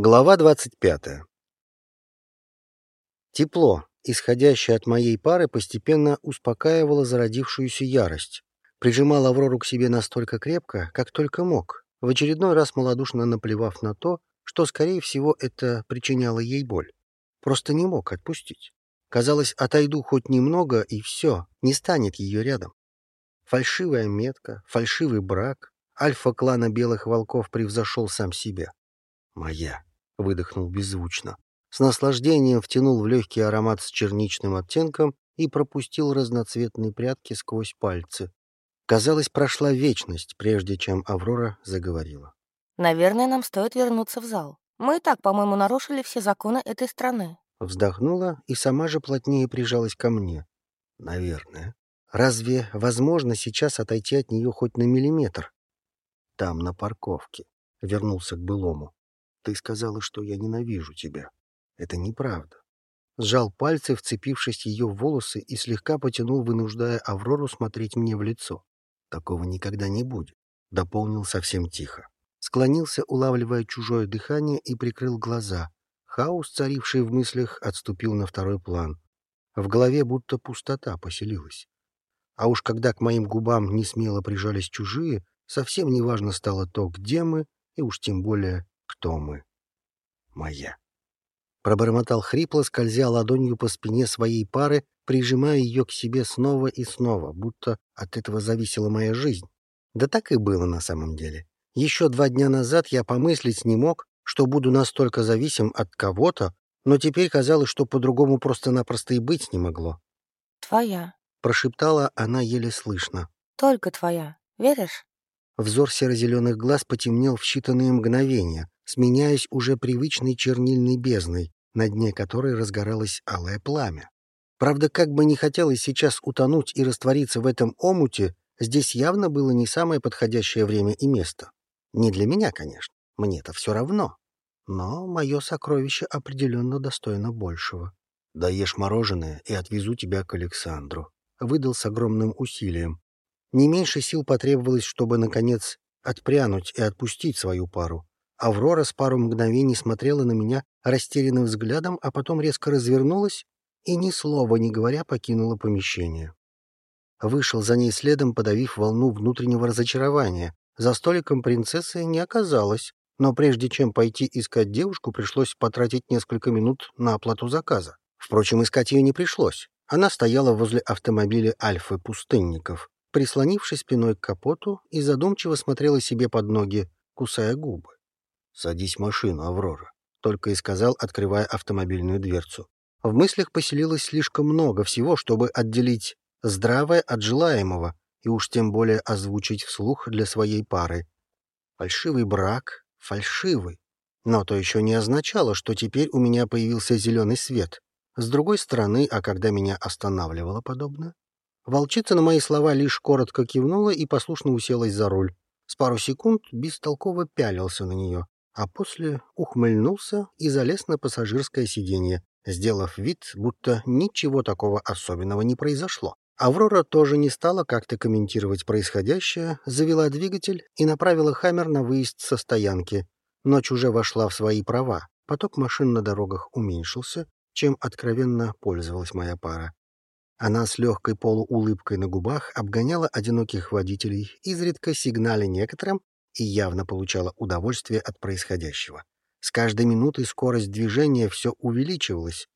Глава 25. Тепло, исходящее от моей пары, постепенно успокаивало зародившуюся ярость. Прижимал Аврору к себе настолько крепко, как только мог, в очередной раз малодушно наплевав на то, что, скорее всего, это причиняло ей боль. Просто не мог отпустить. Казалось, отойду хоть немного, и все, не станет ее рядом. Фальшивая метка, фальшивый брак, альфа клана белых волков превзошел сам себя. Моя. — выдохнул беззвучно. С наслаждением втянул в легкий аромат с черничным оттенком и пропустил разноцветные прядки сквозь пальцы. Казалось, прошла вечность, прежде чем Аврора заговорила. «Наверное, нам стоит вернуться в зал. Мы и так, по-моему, нарушили все законы этой страны». Вздохнула и сама же плотнее прижалась ко мне. «Наверное. Разве возможно сейчас отойти от нее хоть на миллиметр?» «Там, на парковке», — вернулся к былому. Ты сказала, что я ненавижу тебя. Это неправда. Сжал пальцы, вцепившись ее в волосы, и слегка потянул, вынуждая Аврору смотреть мне в лицо. Такого никогда не будет. Дополнил совсем тихо. Склонился, улавливая чужое дыхание, и прикрыл глаза. Хаос, царивший в мыслях, отступил на второй план. В голове будто пустота поселилась. А уж когда к моим губам не смело прижались чужие, совсем неважно стало то, где мы, и уж тем более, кто мы. Моя. Пробормотал хрипло, скользя ладонью по спине своей пары, прижимая ее к себе снова и снова, будто от этого зависела моя жизнь. Да так и было на самом деле. Еще два дня назад я помыслить не мог, что буду настолько зависим от кого-то, но теперь казалось, что по-другому просто-напросто и быть не могло. «Твоя», — прошептала она еле слышно. «Только твоя. Веришь?» Взор серо-зеленых глаз потемнел в считанные мгновения, сменяясь уже привычной чернильной бездной, на дне которой разгоралось алое пламя. Правда, как бы не хотелось сейчас утонуть и раствориться в этом омуте, здесь явно было не самое подходящее время и место. Не для меня, конечно, мне-то все равно. Но мое сокровище определенно достойно большего. «Даешь мороженое и отвезу тебя к Александру», — выдал с огромным усилием. Не меньше сил потребовалось, чтобы, наконец, отпрянуть и отпустить свою пару. Аврора с пару мгновений смотрела на меня растерянным взглядом, а потом резко развернулась и, ни слова не говоря, покинула помещение. Вышел за ней следом, подавив волну внутреннего разочарования. За столиком принцессы не оказалось, но прежде чем пойти искать девушку, пришлось потратить несколько минут на оплату заказа. Впрочем, искать ее не пришлось. Она стояла возле автомобиля Альфы пустынников, прислонившись спиной к капоту и задумчиво смотрела себе под ноги, кусая губы. «Садись в машину, Аврора», — только и сказал, открывая автомобильную дверцу. В мыслях поселилось слишком много всего, чтобы отделить здравое от желаемого и уж тем более озвучить вслух для своей пары. Фальшивый брак, фальшивый. Но то еще не означало, что теперь у меня появился зеленый свет. С другой стороны, а когда меня останавливало подобное? Волчица на мои слова лишь коротко кивнула и послушно уселась за руль. С пару секунд бестолково пялился на нее, а после ухмыльнулся и залез на пассажирское сиденье, сделав вид, будто ничего такого особенного не произошло. Аврора тоже не стала как-то комментировать происходящее, завела двигатель и направила «Хаммер» на выезд со стоянки. Ночь уже вошла в свои права, поток машин на дорогах уменьшился, чем откровенно пользовалась моя пара. Она с легкой полуулыбкой на губах обгоняла одиноких водителей, изредка сигналя некоторым, и явно получала удовольствие от происходящего. С каждой минутой скорость движения все увеличивалась.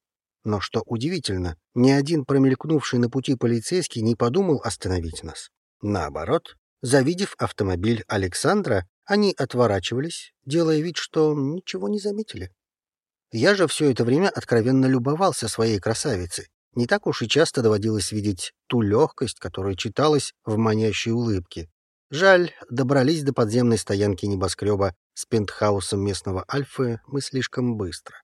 Но что удивительно, ни один промелькнувший на пути полицейский не подумал остановить нас. Наоборот, завидев автомобиль Александра, они отворачивались, делая вид, что ничего не заметили. Я же все это время откровенно любовался своей красавицей. Не так уж и часто доводилось видеть ту легкость, которая читалась в манящей улыбке, Жаль, добрались до подземной стоянки небоскреба с пентхаусом местного Альфы мы слишком быстро.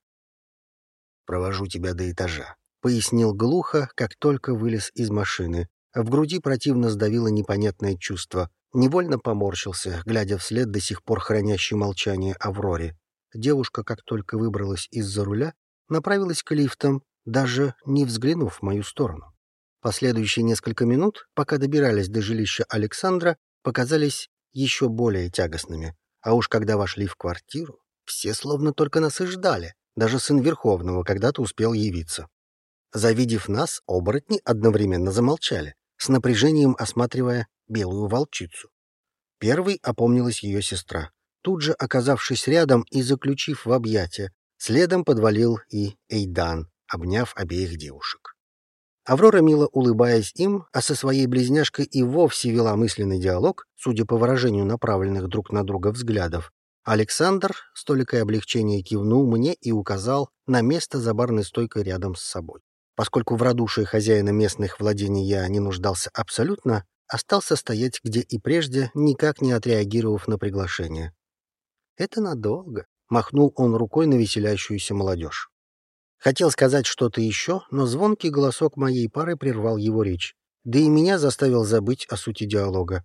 «Провожу тебя до этажа», — пояснил глухо, как только вылез из машины. В груди противно сдавило непонятное чувство. Невольно поморщился, глядя вслед до сих пор хранящей молчание Авроре. Девушка, как только выбралась из-за руля, направилась к лифтам, даже не взглянув в мою сторону. Последующие несколько минут, пока добирались до жилища Александра, показались еще более тягостными. А уж когда вошли в квартиру... Все словно только нас и ждали. Даже сын Верховного когда-то успел явиться. Завидев нас, оборотни одновременно замолчали, с напряжением осматривая белую волчицу. Первой опомнилась ее сестра, тут же оказавшись рядом и заключив в объятия. Следом подвалил и Эйдан, обняв обеих девушек. Аврора, мило улыбаясь им, а со своей близняшкой и вовсе вела мысленный диалог, судя по выражению направленных друг на друга взглядов, Александр с толикой облегчения кивнул мне и указал на место за барной стойкой рядом с собой. Поскольку в радушии хозяина местных владений я не нуждался абсолютно, остался стоять где и прежде, никак не отреагировав на приглашение. «Это надолго», — махнул он рукой на веселящуюся молодежь. Хотел сказать что-то еще, но звонкий голосок моей пары прервал его речь, да и меня заставил забыть о сути диалога.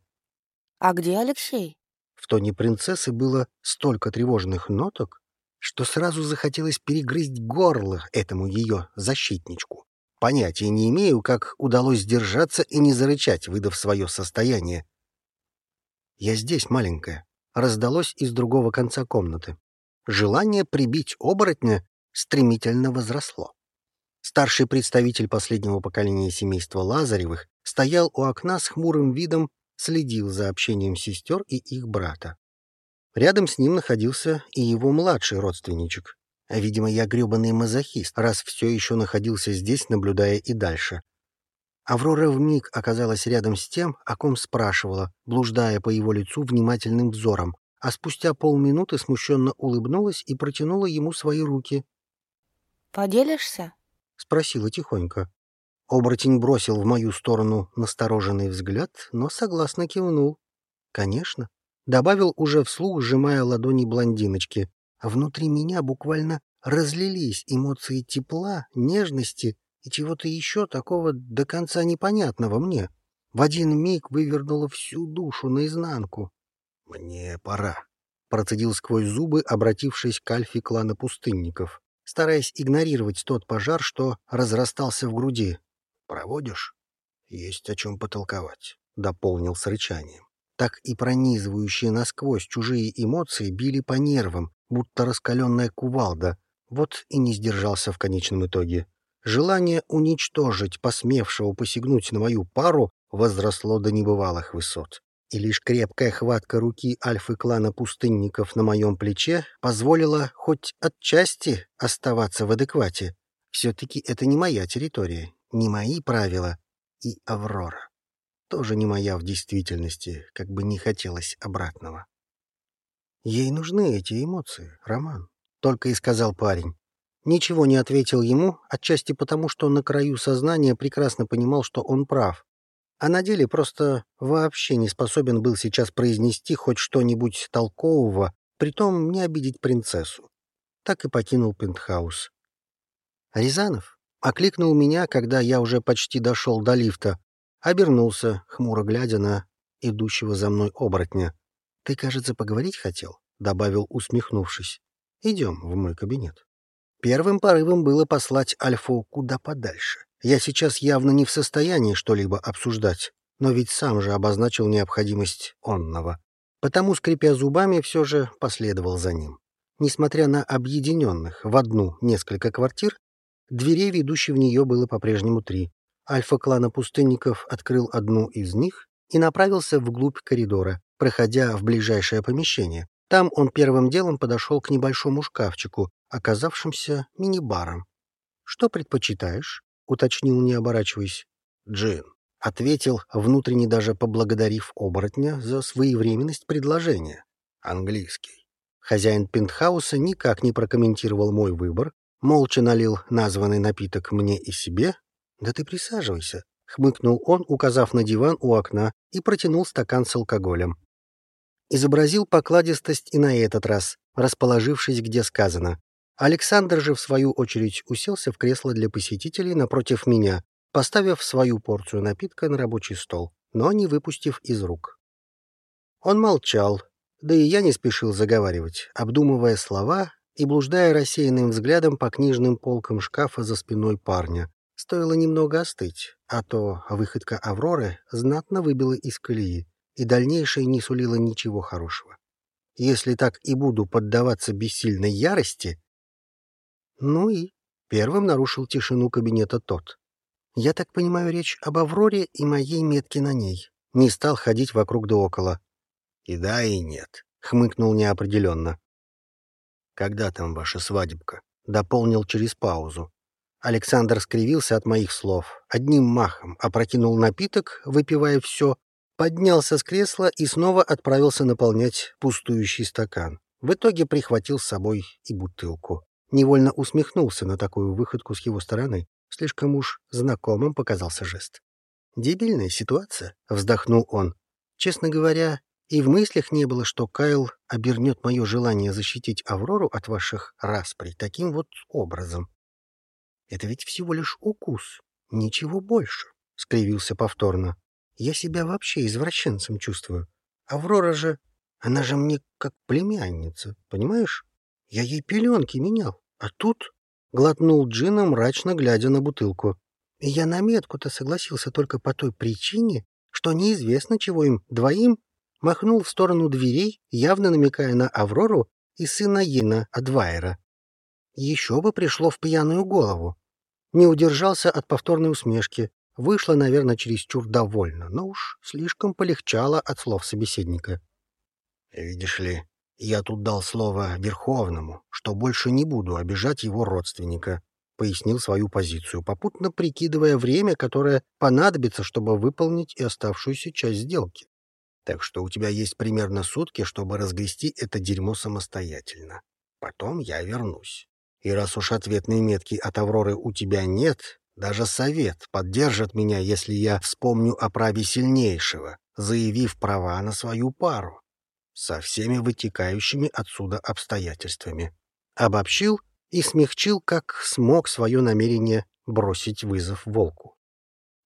«А где Алексей?» В тоне принцессы было столько тревожных ноток, что сразу захотелось перегрызть горло этому ее защитничку. Понятия не имею, как удалось сдержаться и не зарычать, выдав свое состояние. «Я здесь, маленькая», — раздалось из другого конца комнаты. Желание прибить оборотня стремительно возросло. Старший представитель последнего поколения семейства Лазаревых стоял у окна с хмурым видом следил за общением сестер и их брата. Рядом с ним находился и его младший родственничек. А, видимо, я гребаный мазохист, раз все еще находился здесь, наблюдая и дальше. Аврора вмиг оказалась рядом с тем, о ком спрашивала, блуждая по его лицу внимательным взором, а спустя полминуты смущенно улыбнулась и протянула ему свои руки. «Поделишься?» — спросила тихонько. Оборотень бросил в мою сторону настороженный взгляд, но согласно кивнул. «Конечно», — добавил уже вслух, сжимая ладони блондиночки. Внутри меня буквально разлились эмоции тепла, нежности и чего-то еще такого до конца непонятного мне. В один миг вывернуло всю душу наизнанку. «Мне пора», — процедил сквозь зубы, обратившись к альфе клана пустынников, стараясь игнорировать тот пожар, что разрастался в груди. Проводишь? Есть о чем потолковать, — дополнил с рычанием. Так и пронизывающие насквозь чужие эмоции били по нервам, будто раскаленная кувалда. Вот и не сдержался в конечном итоге. Желание уничтожить посмевшего посягнуть на мою пару возросло до небывалых высот. И лишь крепкая хватка руки альфы-клана пустынников на моем плече позволила хоть отчасти оставаться в адеквате. Все-таки это не моя территория, не мои правила, и Аврора. Тоже не моя в действительности, как бы не хотелось обратного. Ей нужны эти эмоции, Роман, только и сказал парень. Ничего не ответил ему, отчасти потому, что на краю сознания прекрасно понимал, что он прав. А на деле просто вообще не способен был сейчас произнести хоть что-нибудь толкового, притом не обидеть принцессу. Так и покинул пентхаус. Рязанов Окликнул меня, когда я уже почти дошел до лифта. Обернулся, хмуро глядя на идущего за мной оборотня. «Ты, кажется, поговорить хотел?» — добавил, усмехнувшись. «Идем в мой кабинет». Первым порывом было послать Альфу куда подальше. Я сейчас явно не в состоянии что-либо обсуждать, но ведь сам же обозначил необходимость онного. Потому, скрипя зубами, все же последовал за ним. Несмотря на объединенных в одну несколько квартир, Дверей, ведущих в нее, было по-прежнему три. Альфа-клана пустынников открыл одну из них и направился вглубь коридора, проходя в ближайшее помещение. Там он первым делом подошел к небольшому шкафчику, оказавшимся мини-баром. «Что предпочитаешь?» — уточнил, не оборачиваясь. «Джин», — ответил, внутренне даже поблагодарив оборотня за своевременность предложения. «Английский». Хозяин пентхауса никак не прокомментировал мой выбор, молча налил названный напиток мне и себе. «Да ты присаживайся», — хмыкнул он, указав на диван у окна, и протянул стакан с алкоголем. Изобразил покладистость и на этот раз, расположившись где сказано. Александр же, в свою очередь, уселся в кресло для посетителей напротив меня, поставив свою порцию напитка на рабочий стол, но не выпустив из рук. Он молчал, да и я не спешил заговаривать, обдумывая слова и блуждая рассеянным взглядом по книжным полкам шкафа за спиной парня. Стоило немного остыть, а то выходка Авроры знатно выбила из колеи, и дальнейшее не сулило ничего хорошего. Если так и буду поддаваться бессильной ярости... Ну и первым нарушил тишину кабинета тот. Я так понимаю, речь об Авроре и моей метке на ней. Не стал ходить вокруг да около. И да, и нет, хмыкнул неопределенно. Когда там ваша свадебка? Дополнил через паузу. Александр скривился от моих слов, одним махом опрокинул напиток, выпивая все, поднялся с кресла и снова отправился наполнять пустующий стакан. В итоге прихватил с собой и бутылку. Невольно усмехнулся на такую выходку с его стороны. Слишком уж знакомым показался жест. «Дебильная ситуация», — вздохнул он. «Честно говоря, и в мыслях не было, что Кайл обернет мое желание защитить Аврору от ваших расприй таким вот образом. Это ведь всего лишь укус, ничего больше», — скривился повторно. «Я себя вообще извращенцем чувствую. Аврора же, она же мне как племянница, понимаешь? Я ей пеленки менял. А тут глотнул джина, мрачно глядя на бутылку. И я на метку-то согласился только по той причине, что неизвестно, чего им двоим махнул в сторону дверей, явно намекая на Аврору и сына Йена Адвайера. Еще бы пришло в пьяную голову. Не удержался от повторной усмешки. Вышло, наверное, чересчур довольно, но уж слишком полегчало от слов собеседника. «Видишь ли, я тут дал слово Верховному, что больше не буду обижать его родственника, пояснил свою позицию, попутно прикидывая время, которое понадобится, чтобы выполнить и оставшуюся часть сделки. Так что у тебя есть примерно сутки, чтобы разгрести это дерьмо самостоятельно. Потом я вернусь. И раз уж ответной метки от Авроры у тебя нет, даже совет поддержит меня, если я вспомню о праве сильнейшего, заявив права на свою пару со всеми вытекающими отсюда обстоятельствами. Обобщил и смягчил, как смог свое намерение бросить вызов волку.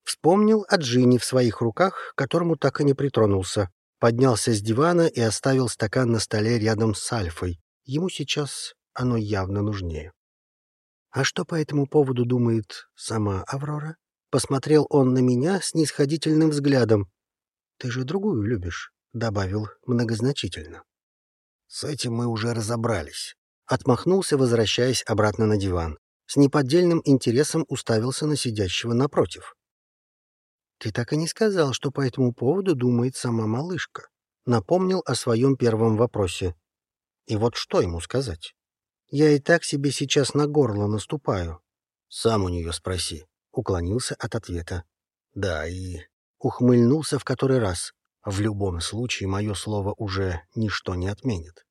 Вспомнил о Джине в своих руках, которому так и не притронулся. Поднялся с дивана и оставил стакан на столе рядом с Альфой. Ему сейчас оно явно нужнее. «А что по этому поводу думает сама Аврора?» Посмотрел он на меня с нисходительным взглядом. «Ты же другую любишь» добавил многозначительно. «С этим мы уже разобрались». Отмахнулся, возвращаясь обратно на диван. С неподдельным интересом уставился на сидящего напротив. «Ты так и не сказал, что по этому поводу думает сама малышка». Напомнил о своем первом вопросе. И вот что ему сказать? «Я и так себе сейчас на горло наступаю». «Сам у нее спроси», — уклонился от ответа. «Да, и...» Ухмыльнулся в который раз. В любом случае, мое слово уже ничто не отменит.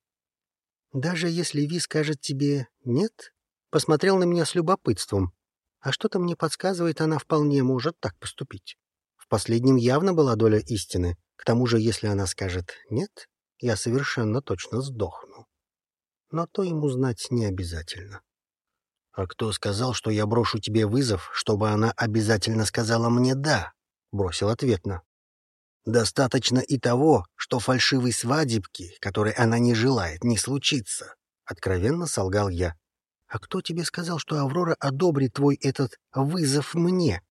Даже если Ви скажет тебе «нет», посмотрел на меня с любопытством. А что-то мне подсказывает, она вполне может так поступить. В последнем явно была доля истины. К тому же, если она скажет «нет», я совершенно точно сдохну. Но то ему знать не обязательно. «А кто сказал, что я брошу тебе вызов, чтобы она обязательно сказала мне «да»?» — бросил ответно. Достаточно и того, что фальшивой свадебки, которой она не желает, не случится. Откровенно солгал я. А кто тебе сказал, что Аврора одобрит твой этот вызов мне?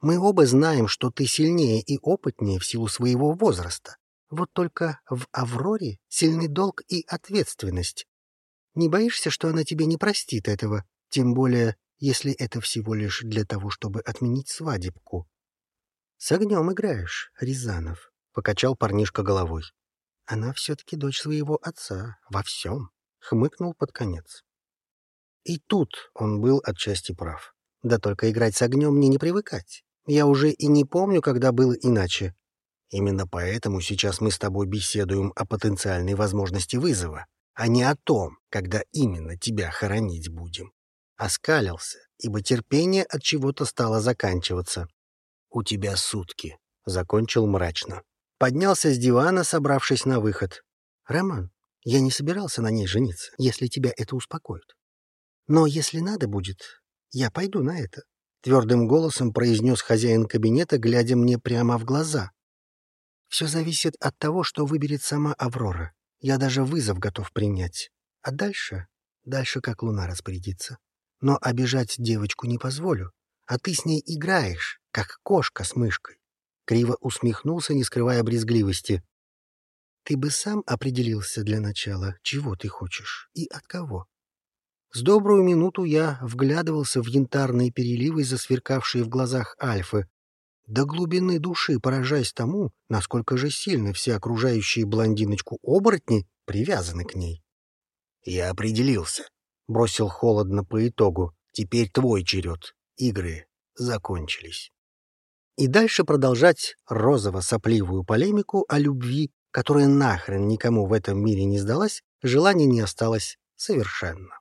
Мы оба знаем, что ты сильнее и опытнее в силу своего возраста. Вот только в Авроре сильный долг и ответственность. Не боишься, что она тебе не простит этого, тем более, если это всего лишь для того, чтобы отменить свадебку? «С огнем играешь, Рязанов», — покачал парнишка головой. «Она все-таки дочь своего отца во всем», — хмыкнул под конец. И тут он был отчасти прав. Да только играть с огнем мне не привыкать. Я уже и не помню, когда было иначе. Именно поэтому сейчас мы с тобой беседуем о потенциальной возможности вызова, а не о том, когда именно тебя хоронить будем. Оскалился, ибо терпение от чего-то стало заканчиваться. «У тебя сутки», — закончил мрачно. Поднялся с дивана, собравшись на выход. «Роман, я не собирался на ней жениться, если тебя это успокоит. Но если надо будет, я пойду на это», — твердым голосом произнес хозяин кабинета, глядя мне прямо в глаза. «Все зависит от того, что выберет сама Аврора. Я даже вызов готов принять. А дальше? Дальше как луна распорядится. Но обижать девочку не позволю. А ты с ней играешь, как кошка с мышкой. Криво усмехнулся, не скрывая брезгливости. Ты бы сам определился для начала, чего ты хочешь и от кого. С добрую минуту я вглядывался в янтарные переливы, засверкавшие в глазах Альфы, до глубины души поражаясь тому, насколько же сильно все окружающие блондиночку-оборотни привязаны к ней. «Я определился», — бросил холодно по итогу. «Теперь твой черед. Игры закончились». И дальше продолжать розово-сопливую полемику о любви, которая нахрен никому в этом мире не сдалась, желания не осталось совершенно.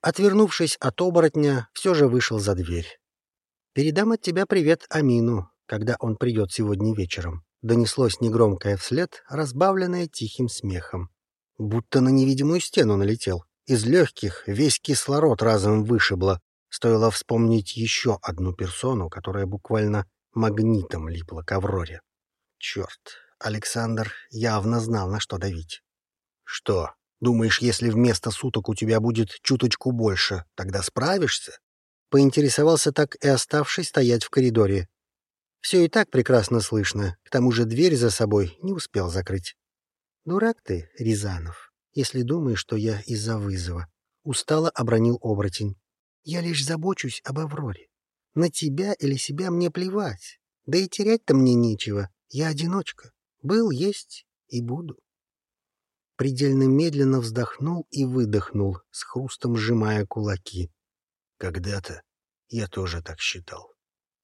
Отвернувшись от оборотня, все же вышел за дверь. «Передам от тебя привет Амину, когда он придет сегодня вечером», донеслось негромкое вслед, разбавленное тихим смехом. Будто на невидимую стену налетел. Из легких весь кислород разом вышибло. Стоило вспомнить еще одну персону, которая буквально магнитом липла к Авроре. Черт, Александр явно знал, на что давить. «Что, думаешь, если вместо суток у тебя будет чуточку больше, тогда справишься?» Поинтересовался так и оставшись стоять в коридоре. Все и так прекрасно слышно, к тому же дверь за собой не успел закрыть. «Дурак ты, Рязанов, если думаешь, что я из-за вызова», — устало обронил оборотень. «Я лишь забочусь об Авроре. На тебя или себя мне плевать. Да и терять-то мне нечего. Я одиночка. Был, есть и буду». Предельно медленно вздохнул и выдохнул, с хрустом сжимая кулаки. «Когда-то я тоже так считал».